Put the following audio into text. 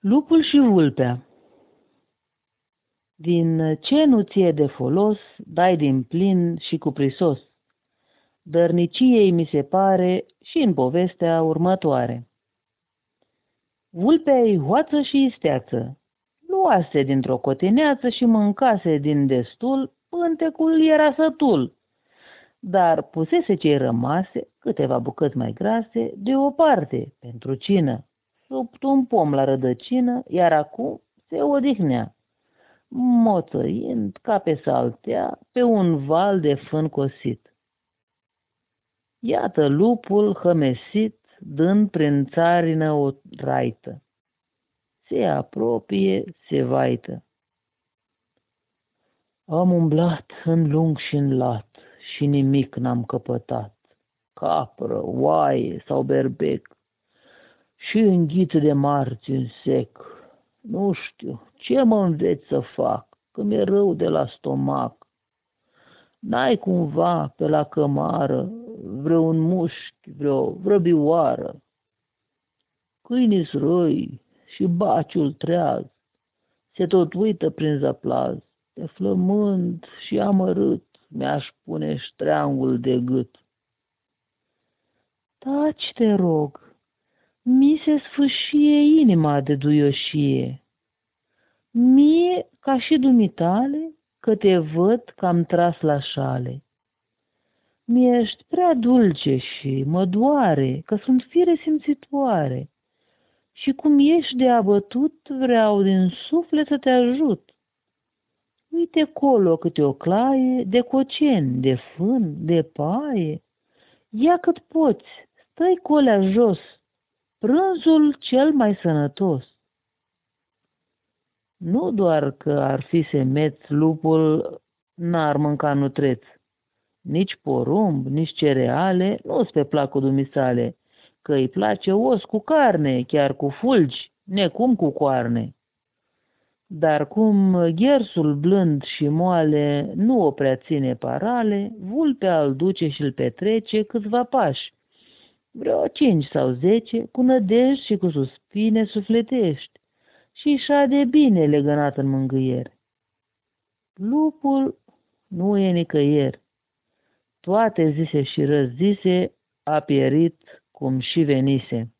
Lupul și vulpea Din ce nu ție de folos, dai din plin și cu prisos. Dărniciei mi se pare și în povestea următoare. Vulpea-i hoață și isteață, luase dintr-o cotineață și mâncase din destul, pântecul era sătul. Dar pusese cei rămase, câteva bucăți mai grase, deoparte, pentru cină sub un pom la rădăcină, iar acum se odihnea, moțăind ca pe saltea pe un val de fân cosit. Iată lupul hămesit, dând prin țarină o raită. Se apropie, se vaită. Am umblat în lung și în lat și nimic n-am căpătat. Capră, oaie sau berbec, și înghiță de marți în sec. Nu știu, ce mă înveți să fac, că mi-e rău de la stomac. N-ai cumva pe la cămară vreun mușchi, vreo vrăbioară? Câinii răi și baciul treaz, se tot uită prin zăplaz, de flămând și amărât mi-aș pune ștreangul de gât. Taci, te rog, mi se sfâșie inima de duioșie. Mie, ca și dumitale, că te văd că am tras la șale. Mi-ești prea dulce și mă doare, că sunt fire simțitoare. Și cum ești de abătut, vreau din suflet să te ajut. Uite colo câte o claie de cocen, de fân, de paie. Ia cât poți, stai colea jos, prânzul cel mai sănătos. Nu doar că ar fi semeț, lupul n-ar mânca nutreț. Nici porumb, nici cereale nu-s pe placul dumisale, că îi place os cu carne, chiar cu fulgi, necum cu coarne. Dar cum ghersul blând și moale nu o prea ține parale, vulpea îl duce și îl petrece câțiva pași, vreo cinci sau zece, cu nădejde și cu suspine sufletești și de bine legănat în mângâier. Lupul nu e nicăieri. Toate zise și răzise a pierit cum și venise.